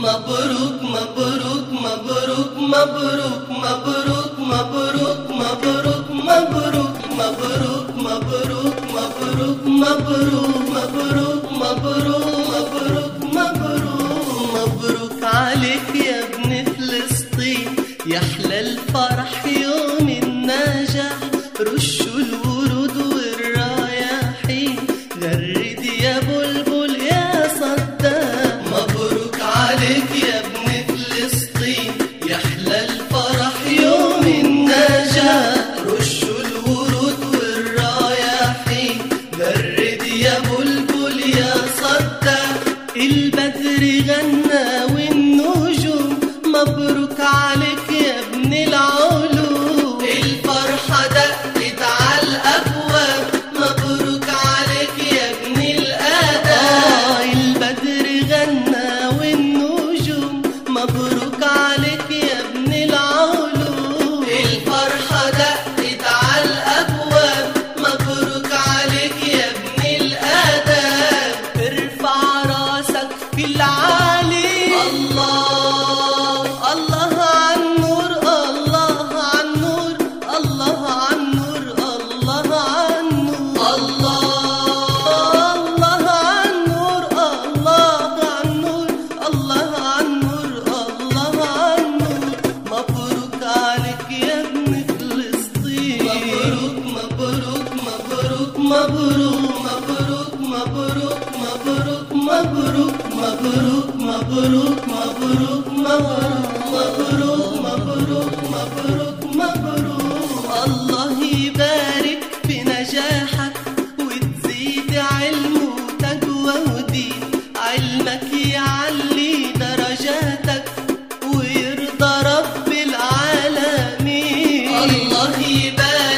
مبروك مبروك مبروك مبروك مبروك مبروك مبروك مبروك مبروك مبروك مبروك مبروك مبروك مبروك مبروك مبروك مبروك مبروك مبروك مبروك. الله يبارك في نجاحك وتزيد علم وتقوى ودين علمك يعلي درجاتك ويرضى رب العالمين. الله يبارك.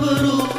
Guru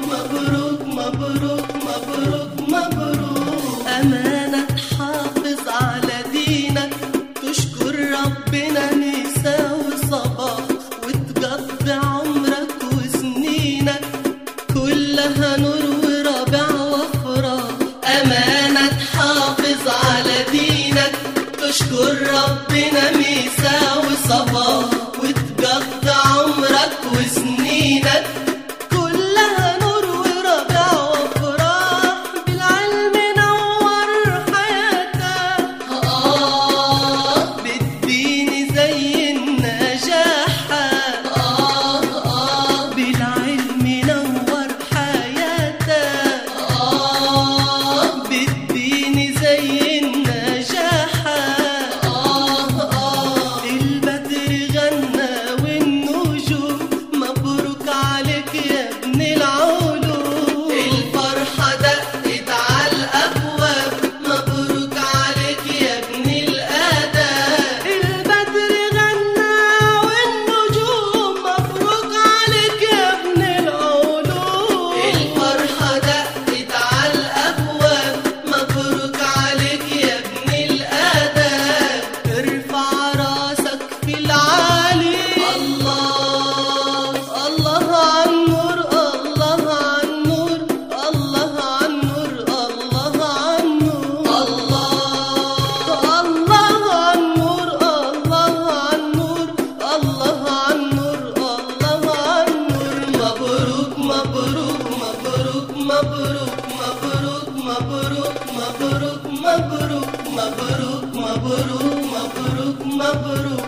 مبروك مبروك مبروك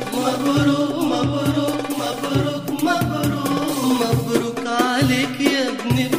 مبروك مبروك عليك يا ابني